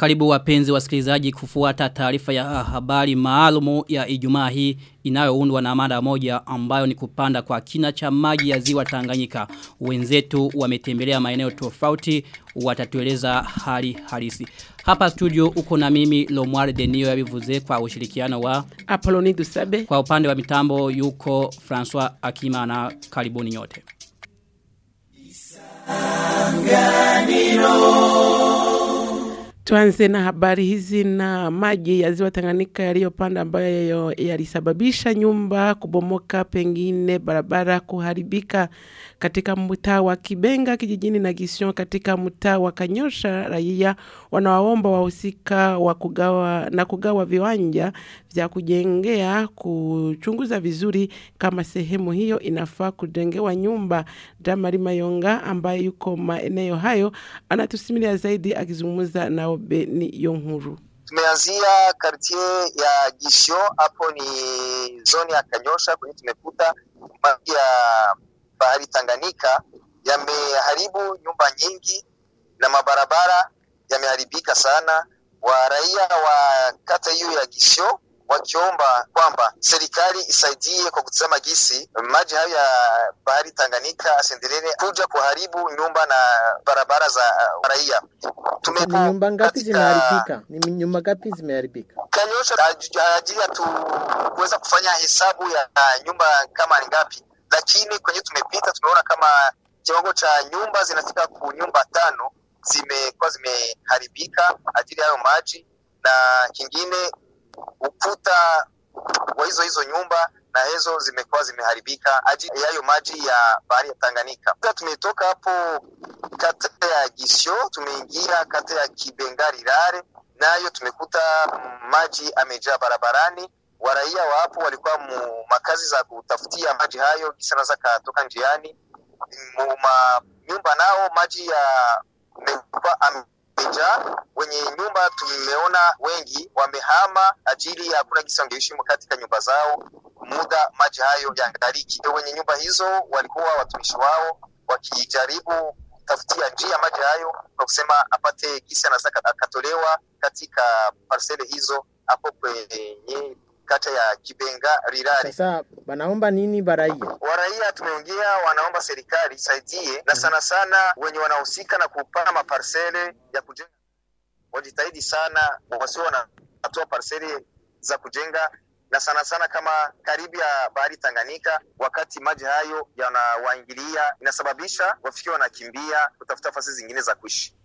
Karibu wapenzi wasikilizaji kufuata taarifa ya habari maalumu ya ijumaa hii inayoundwa na mada moja ambayo ni kupanda kwa kina cha maji ya ziwa Tanganyika. Wenzetu wametembelea maeneo tofauti watatueleza hali halisi. Hapa studio uko na mimi Lomwar Denio ya bivuze kwa ushirikiano wa Apoloni Dusabe. Kwa upande wa mitambo yuko François Akima na karibuni nyote. Tuanze na habari hizi na maji ya ziwa Tanganyika yaliyopanda ambayo yalisababisha nyumba kubomoka, pengine barabara kuharibika katika mtaa wa Kibenga kijijini na Gision katika mtaa wa Kanyosha. Raia wanawaomba wahusika wa kugawa na kugawa viwanja vya kujengea kuchunguza vizuri kama sehemu hiyo inafaa kujengewa nyumba. Damari Mayonga ambaye yuko maeneo hayo anatusimulia zaidi akizungumza na Obeni Yonkuru. Tumeanzia kartie ya Gisho, hapo ni zoni ya Kanyosha kwenye tumekuta maji ya bahari Tanganyika yameharibu nyumba nyingi na mabarabara yameharibika sana. Wa raia wa kata hiyo ya Gisio wakiomba kwamba serikali isaidie kwa kutizama gisi maji hayo ya bahari Tanganyika asiendelee kuja kuharibu nyumba na barabara za uh, raia. Tumepo nyumba ngapi zimeharibika? Ni nyumba ngapi zimeharibika? Kanyosha ajili ya tu kufanya hesabu ya uh, nyumba kama ni ngapi, lakini kwenye tumepita tumeona kama kiwango cha nyumba zinafika ku nyumba tano zimeharibika ajili hayo maji, na kingine ukuta wa hizo hizo nyumba na hizo zimekuwa zimeharibika ajili yayo maji ya bahari ya Tanganyika. Tumetoka hapo kata ya Gisho, tumeingia kata ya Kibengari Rare, nayo tumekuta maji amejaa barabarani. Waraia wa hapo walikuwa mu makazi za kutafutia maji hayo, kisa za katoka njiani mu nyumba nao maji ya amejaa wenye nyumba tumeona wengi wamehama ajili ya hakuna gisi wangeishi katika nyumba zao muda maji hayo yangaliki. Wenye nyumba hizo walikuwa watumishi wao wakijaribu kutafutia njia maji hayo na kusema apate gisi anaweza akatolewa katika parsele hizo hapo kwenye kata ya Kibenga Rirari. Sasa wanaomba nini baraia? Waraia tumeongea, wanaomba serikali isaidie, na sana sana wenye wanahusika na kupana maparsele ya kujenga wajitahidi sana, wasio wanatoa parsele za kujenga na sana sana kama karibu ya bahari Tanganyika, wakati maji hayo yanawaingilia, inasababisha wafikiwa wanakimbia kutafuta nafasi zingine za kuishi.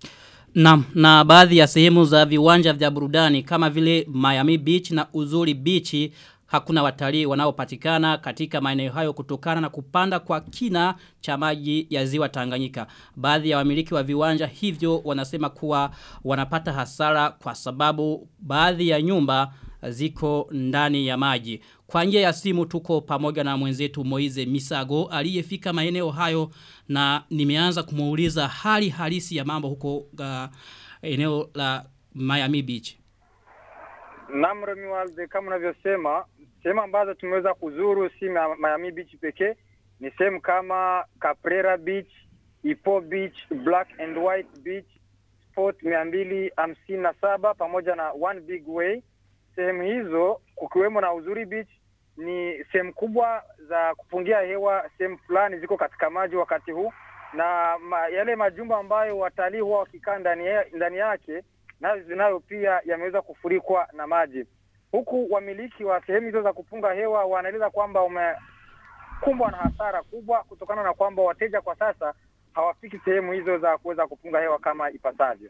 Na, na baadhi ya sehemu za viwanja vya burudani kama vile Miami Beach na Uzuri Beach hakuna watalii wanaopatikana katika maeneo hayo kutokana na kupanda kwa kina cha maji ya ziwa Tanganyika. Baadhi ya wamiliki wa viwanja hivyo wanasema kuwa wanapata hasara kwa sababu baadhi ya nyumba ziko ndani ya maji. Kwa njia ya simu tuko pamoja na mwenzetu Moize Misago aliyefika maeneo hayo na nimeanza kumuuliza hali halisi ya mambo huko uh, eneo la Miami Beach. Namro Miwalde kama unavyosema, sehemu ambazo tumeweza kuzuru si Miami Beach pekee, ni sehemu kama Caprera Beach, Ipo Beach, Black and White Beach, Sport mia mbili hamsini na saba pamoja na One Big Way. Sehemu hizo kukiwemo na Uzuri Beach ni sehemu kubwa za kupungia hewa, sehemu fulani ziko katika maji wakati huu, na ma, yale majumba ambayo watalii huwa wakikaa ndani, ndani yake nayo zinayo pia yameweza kufurikwa na maji, huku wamiliki wa sehemu hizo za kupunga hewa wanaeleza kwamba wamekumbwa na hasara kubwa kutokana na kwamba wateja kwa sasa hawafiki sehemu hizo za kuweza kupunga hewa kama ipasavyo.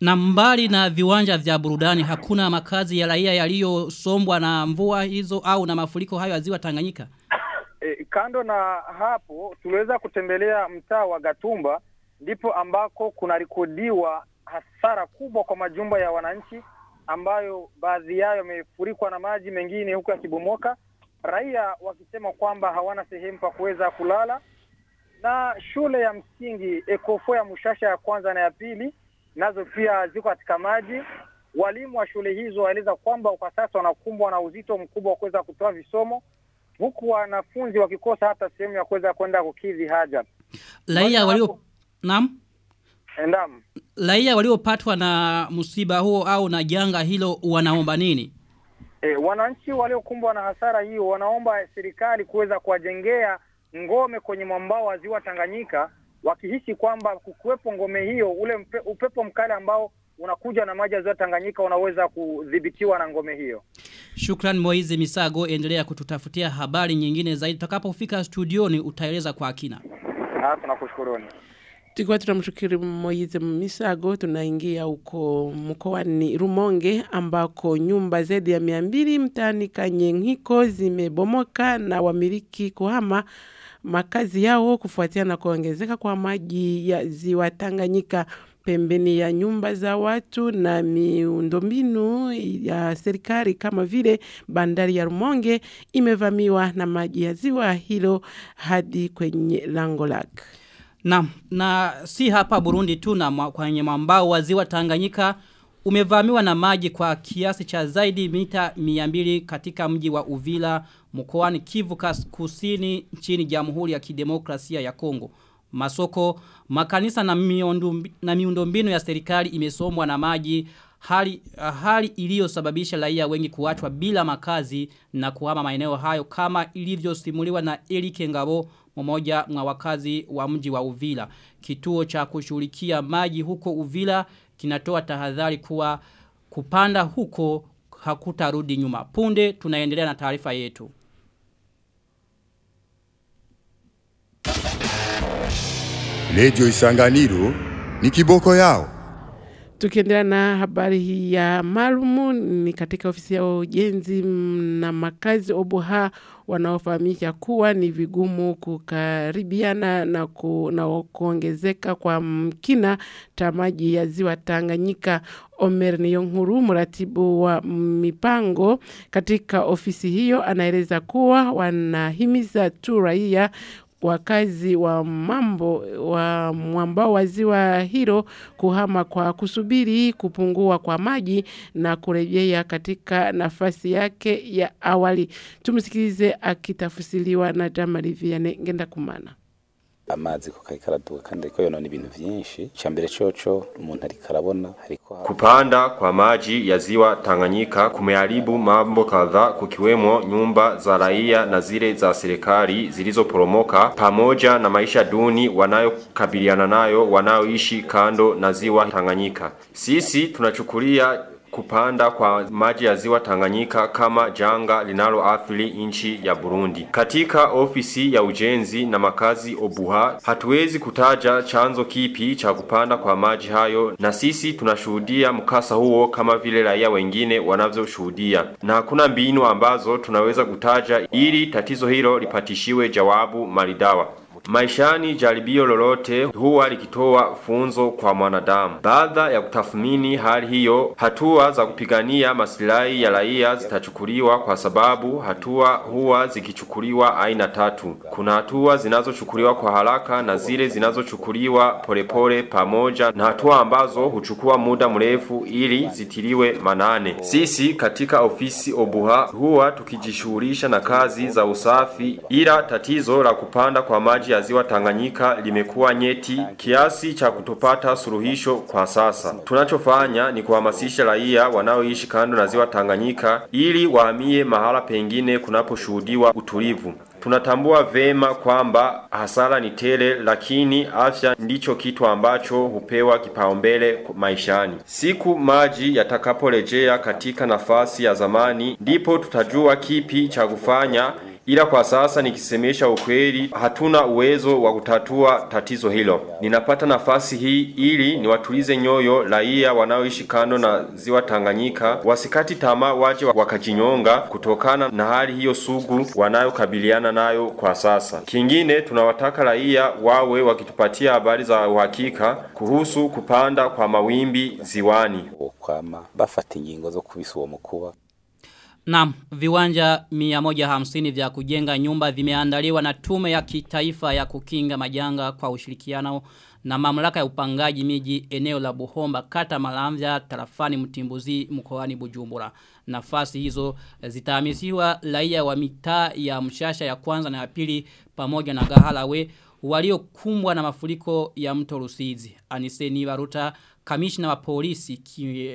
Na mbali na viwanja vya burudani hakuna makazi ya raia yaliyosombwa na mvua hizo au na mafuriko hayo ya ziwa Tanganyika? E, kando na hapo tuliweza kutembelea mtaa wa Gatumba ndipo ambako kunarekodiwa hasara kubwa kwa majumba ya wananchi ambayo baadhi yao yamefurikwa na maji mengine huku yakibomoka, raia wakisema kwamba hawana sehemu pa kuweza kulala, na shule ya msingi Ekofo ya Mushasha ya kwanza na ya pili nazo pia ziko katika maji. Walimu wa shule hizo waeleza kwamba kwa sasa wanakumbwa na uzito mkubwa wa kuweza kutoa visomo huku wanafunzi wakikosa hata sehemu ya kuweza kwenda kukidhi haja. Raia walio Naam. ndam Raia waliopatwa na msiba huo au na janga hilo wanaomba nini? E, wananchi waliokumbwa na hasara hiyo wanaomba serikali kuweza kuwajengea ngome kwenye mwambao wa ziwa Tanganyika wakihisi kwamba kukiwepo ngome hiyo ule mpe, upepo mkali ambao unakuja na maji ya ziwa Tanganyika unaweza kudhibitiwa na ngome hiyo. Shukran Moize Misago endelea kututafutia habari nyingine zaidi utakapofika studioni utaeleza kwa kina. Ah, tunakushukuruni. Tulikuwa tunamshukuru Moize Misago, tunaingia huko mkoani Rumonge ambako nyumba zaidi ya mia mbili mtaani Kanyenhiko zimebomoka na wamiliki kuhama makazi yao kufuatia na kuongezeka kwa maji ya ziwa Tanganyika pembeni ya nyumba za watu na miundombinu ya serikali kama vile bandari ya Rumonge imevamiwa na maji ya ziwa hilo hadi kwenye lango lake. Na, na si hapa Burundi tu na kwenye mambao waziwa Tanganyika umevamiwa na maji kwa kiasi cha zaidi mita 200 katika mji wa Uvila mkoani Kivu Kusini nchini Jamhuri ya Kidemokrasia ya Kongo. Masoko, makanisa na miundombinu ya serikali imesomwa na maji hali, hali iliyosababisha raia wengi kuachwa bila makazi na kuhama maeneo hayo kama ilivyosimuliwa na Erike Ngabo mmoja mwa wakazi wa mji wa Uvila. Kituo cha kushughulikia maji huko Uvila kinatoa tahadhari kuwa kupanda huko hakutarudi nyuma. Punde tunaendelea na taarifa yetu. Lejo Isanganiro ni kiboko yao. Tukiendelea na habari ya maalumu ni katika ofisi ya ujenzi na makazi Obuha wanaofahamisha kuwa ni vigumu kukaribiana na, ku, na kuongezeka kwa mkina cha maji ya ziwa Tanganyika. Omer Niyonkuru, mratibu wa mipango katika ofisi hiyo, anaeleza kuwa wanahimiza tu raia wakazi wa mambo wa mwambao wa ziwa hilo kuhama kwa kusubiri kupungua kwa maji na kurejea katika nafasi yake ya awali. Tumsikilize akitafusiliwa na Jamali Vianney ngenda kumana. Amazi ko kariko karaduka kandi ariko yonona ibintu vyinshi cyambere coco umuntu ari karabona hariko Kupanda kwa maji ya ziwa Tanganyika kumeharibu mambo kadhaa kukiwemo nyumba za raia na zile za serikali zilizoporomoka pamoja na maisha duni wanayokabiliana nayo wanaoishi kando na ziwa Tanganyika. Sisi tunachukulia kupanda kwa maji ya ziwa Tanganyika kama janga linaloathiri nchi ya Burundi. Katika ofisi ya ujenzi na makazi Obuha, hatuwezi kutaja chanzo kipi cha kupanda kwa maji hayo na sisi tunashuhudia mkasa huo kama vile raia wengine wanavyoshuhudia. Na hakuna mbinu ambazo tunaweza kutaja ili tatizo hilo lipatishiwe jawabu maridawa. Maishani jaribio lolote huwa likitoa funzo kwa mwanadamu. Baada ya kutathmini hali hiyo, hatua za kupigania masilahi ya raia zitachukuliwa kwa sababu hatua huwa zikichukuliwa aina tatu. Kuna hatua zinazochukuliwa kwa haraka na zile zinazochukuliwa polepole pamoja na hatua ambazo huchukua muda mrefu ili zitiliwe manane. Sisi katika ofisi Obuha huwa tukijishughulisha na kazi za usafi ila tatizo la kupanda kwa maji ya ziwa Tanganyika limekuwa nyeti kiasi cha kutopata suluhisho kwa sasa. Tunachofanya ni kuhamasisha raia wanaoishi kando na ziwa Tanganyika ili wahamie mahala pengine kunaposhuhudiwa utulivu. Tunatambua vema kwamba hasara ni tele lakini afya ndicho kitu ambacho hupewa kipaumbele maishani. Siku maji yatakaporejea katika nafasi ya zamani ndipo tutajua kipi cha kufanya ila kwa sasa nikisemesha ukweli hatuna uwezo wa kutatua tatizo hilo. Ninapata nafasi hii ili niwatulize nyoyo raia wanaoishi kando na ziwa Tanganyika wasikati tamaa waje wakajinyonga kutokana na hali hiyo sugu wanayokabiliana nayo kwa sasa. Kingine tunawataka raia wawe wakitupatia habari za uhakika kuhusu kupanda kwa mawimbi ziwani. Okwama bafata ingingo zo kubisa uwo mukuba Naam, viwanja 150 vya kujenga nyumba vimeandaliwa na tume ya kitaifa ya kukinga majanga kwa ushirikiano na mamlaka ya upangaji miji eneo la Buhomba kata Malamvya tarafani Mtimbuzi mkoani Bujumbura. Nafasi hizo zitahamisiwa raia wa mitaa ya Mshasha ya kwanza na ya pili pamoja na Gahalawe waliokumbwa na mafuriko ya mto Rusizi. Aniseni Baruta, kamishna wa polisi ki,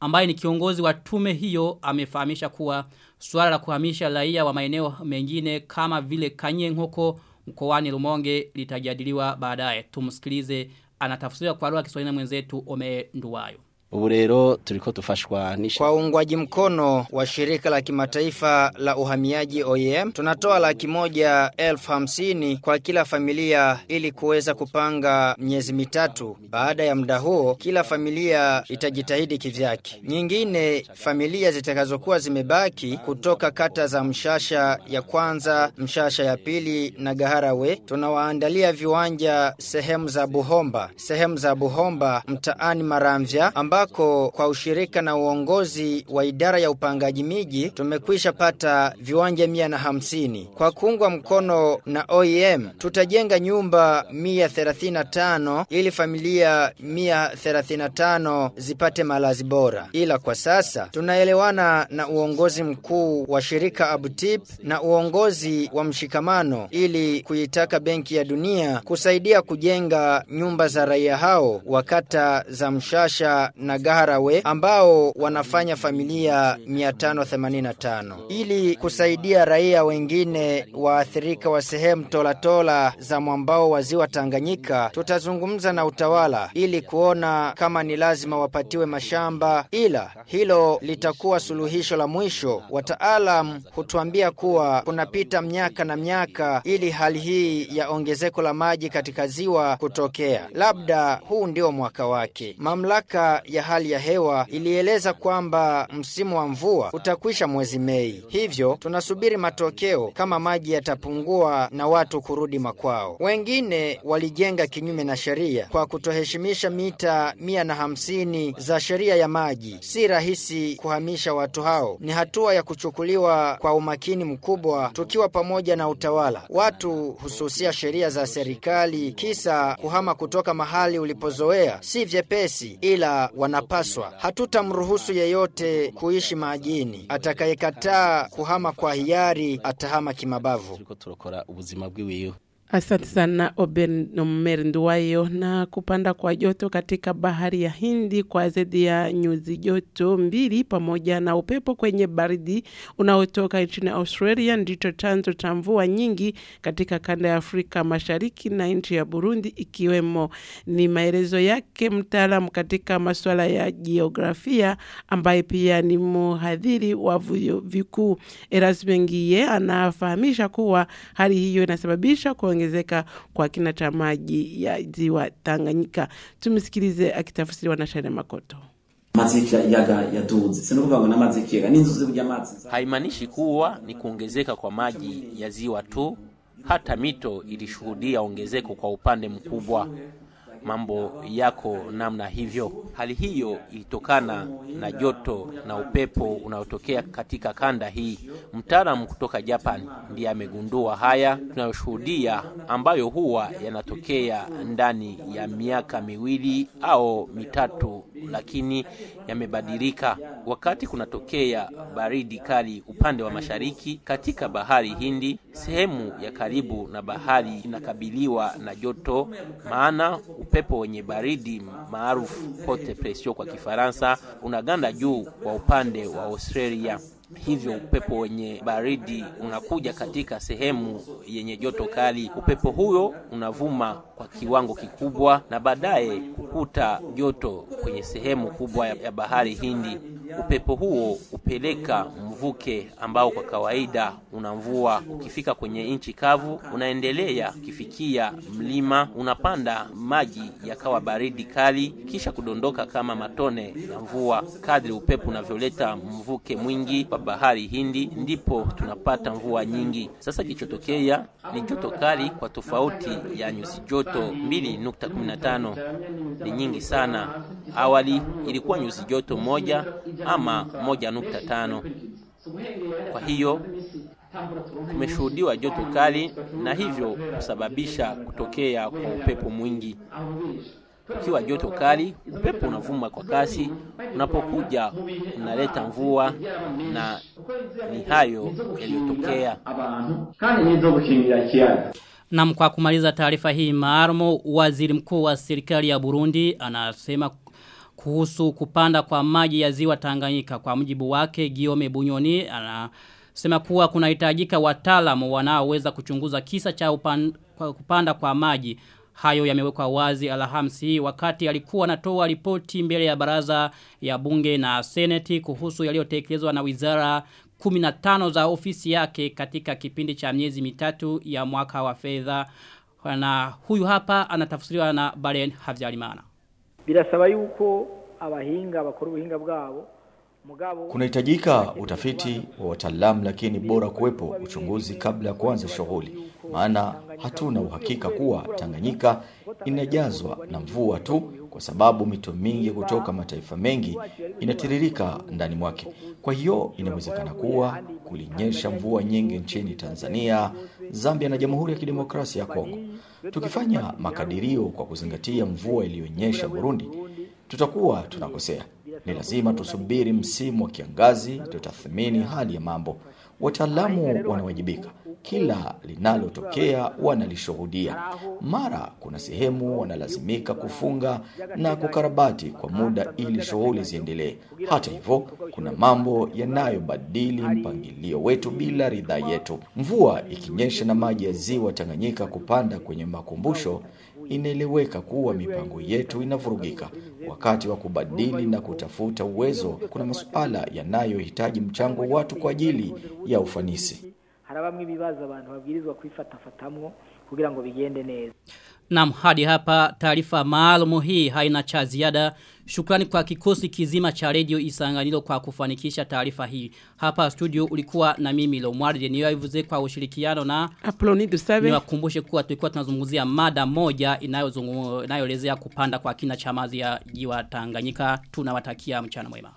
ambaye ni kiongozi wa tume hiyo amefahamisha kuwa suala la kuhamisha raia wa maeneo mengine kama vile Kanye Nkoko mkoani Rumonge litajadiliwa baadaye. Tumsikilize anatafsiriwa kwa lugha ya Kiswahili na mwenzetu Ome Nduwayo. Ubu rero turiko tufashwa Kwa uungwaji mkono wa shirika la kimataifa la uhamiaji OEM tunatoa laki moja elfu hamsini kwa kila familia ili kuweza kupanga miezi mitatu. Baada ya muda huo, kila familia itajitahidi kivyake. Nyingine familia zitakazokuwa zimebaki kutoka kata za Mshasha ya kwanza, Mshasha ya pili na Gaharawe, tunawaandalia viwanja sehemu za Buhomba, sehemu za Buhomba mtaani Maramvya ambako kwa ushirika na uongozi wa idara ya upangaji miji tumekwisha pata viwanja mia na hamsini. Kwa kuungwa mkono na OEM tutajenga nyumba mia thelathini na tano ili familia mia thelathini na tano zipate malazi bora. Ila kwa sasa tunaelewana na uongozi mkuu wa shirika Abutip na uongozi wa mshikamano ili kuitaka Benki ya Dunia kusaidia kujenga nyumba za raia hao wakata za Mshasha na Gaharawe ambao wanafanya familia 585 ili kusaidia raia wengine waathirika wa sehemu tolatola za mwambao wa ziwa Tanganyika. Tutazungumza na utawala ili kuona kama ni lazima wapatiwe mashamba, ila hilo litakuwa suluhisho la mwisho. Wataalam hutuambia kuwa kunapita miaka na miaka ili hali hii ya ongezeko la maji katika ziwa kutokea. Labda huu ndio mwaka wake. Mamlaka ya hali ya hewa ilieleza kwamba msimu wa mvua utakwisha mwezi Mei. Hivyo tunasubiri matokeo kama maji yatapungua na watu kurudi makwao. Wengine walijenga kinyume na sheria kwa kutoheshimisha mita mia na hamsini za sheria ya maji. Si rahisi kuhamisha watu hao, ni hatua ya kuchukuliwa kwa umakini mkubwa, tukiwa pamoja na utawala. Watu hususia sheria za serikali, kisa kuhama kutoka mahali ulipozoea si vyepesi, ila wanapaswa. Hatutamruhusu yeyote kuishi majini. Atakayekataa kuhama kwa hiari atahama kimabavu. Asante sana Oben Nduwayo. Na kupanda kwa joto katika bahari ya Hindi kwa zaidi ya nyuzi joto mbili pamoja na upepo kwenye baridi unaotoka nchini Australia ndicho chanzo cha mvua nyingi katika kanda ya Afrika Mashariki na nchi ya Burundi ikiwemo. Ni maelezo yake mtaalamu katika masuala ya jiografia ambaye pia ni mhadhiri wa vyuo vikuu. Erasmus Ngiye anafahamisha kuwa hali hiyo inasababisha kuongezeka kwa kina cha maji ya ziwa Tanganyika. Tumsikilize akitafsiriwa na Shane Makoto. haimaanishi kuwa ni kuongezeka kwa maji ya ziwa tu, hata mito ilishuhudia ongezeko kwa upande mkubwa. Mambo yako namna hivyo. Hali hiyo ilitokana na joto na upepo unaotokea katika kanda hii. Mtaalamu kutoka Japan ndiye amegundua haya tunayoshuhudia, ambayo huwa yanatokea ndani ya miaka miwili au mitatu, lakini yamebadilika wakati kunatokea baridi kali upande wa mashariki katika bahari Hindi. Sehemu ya karibu na bahari inakabiliwa na joto, maana upepo wenye baridi maarufu pote pression kwa Kifaransa unaganda juu kwa upande wa Australia. Hivyo upepo wenye baridi unakuja katika sehemu yenye joto kali. Upepo huyo unavuma kwa kiwango kikubwa na baadaye kukuta joto kwenye sehemu kubwa ya bahari Hindi. Upepo huo upeleka mvuke ambao kwa kawaida una mvua. Ukifika kwenye nchi kavu, unaendelea ukifikia mlima, unapanda maji yakawa baridi kali, kisha kudondoka kama matone ya mvua. Kadri upepo unavyoleta mvuke mwingi wa bahari Hindi, ndipo tunapata mvua nyingi. Sasa kilichotokea ni joto kali kwa tofauti ya nyuzi joto 2.15 ni nyingi sana. Awali ilikuwa nyuzi joto moja ama moja nukta tano. Kwa hiyo kumeshuhudiwa joto kali na hivyo kusababisha kutokea kwa upepo mwingi. Ukiwa joto kali, upepo unavuma kwa kasi, unapokuja unaleta mvua, na ni hayo yaliyotokea. Nam kwa kumaliza taarifa hii maalumu waziri mkuu wa serikali ya Burundi anasema kuhusu kupanda kwa maji ya ziwa Tanganyika. Kwa mjibu wake Giome Bunyoni anasema kuwa kunahitajika wataalamu wanaoweza kuchunguza kisa cha upan, kupanda kwa maji. Hayo yamewekwa wazi Alhamisi wakati alikuwa anatoa ripoti mbele ya baraza ya bunge na seneti kuhusu yaliyotekelezwa na wizara 15 za ofisi yake katika kipindi cha miezi mitatu ya mwaka wa fedha. Na huyu hapa anatafsiriwa na Baren Havyarimana birasaba yuko abahinga bakora ubuhinga bwabo Kunahitajika utafiti wa wataalamu lakini bora kuwepo uchunguzi kabla ya kuanza shughuli. Maana hatuna uhakika kuwa Tanganyika inajazwa na mvua tu kwa sababu mito mingi kutoka mataifa mengi inatiririka ndani mwake. Kwa hiyo inawezekana kuwa kulinyesha mvua nyingi nchini Tanzania, Zambia na Jamhuri ya Kidemokrasia ya Kongo. Tukifanya makadirio kwa kuzingatia mvua iliyonyesha Burundi, tutakuwa tunakosea. Ni lazima tusubiri msimu wa kiangazi tutathmini hali ya mambo. Wataalamu wanawajibika. Kila linalotokea wanalishuhudia. Mara kuna sehemu wanalazimika kufunga na kukarabati kwa muda ili shughuli ziendelee. Hata hivyo, kuna mambo yanayobadili mpangilio wetu bila ridhaa yetu. Mvua ikinyesha na maji ya ziwa Tanganyika kupanda kwenye makumbusho inaeleweka kuwa mipango yetu inavurugika. Wakati wa kubadili na kutafuta uwezo, kuna masuala yanayohitaji mchango watu kwa ajili ya ufanisi. Naam hadi hapa taarifa maalumu hii haina cha ziada. Shukrani kwa kikosi kizima cha radio isanganilo kwa kufanikisha taarifa hii. Hapa studio ulikuwa na mimi Lomwardi niwaivuze kwa ushirikiano na Aploni Dusabe. Niwakumbushe kuwa tulikuwa tunazungumzia mada moja inayoelezea kupanda kwa kina cha ya jiwa Tanganyika. Tunawatakia mchana mwema.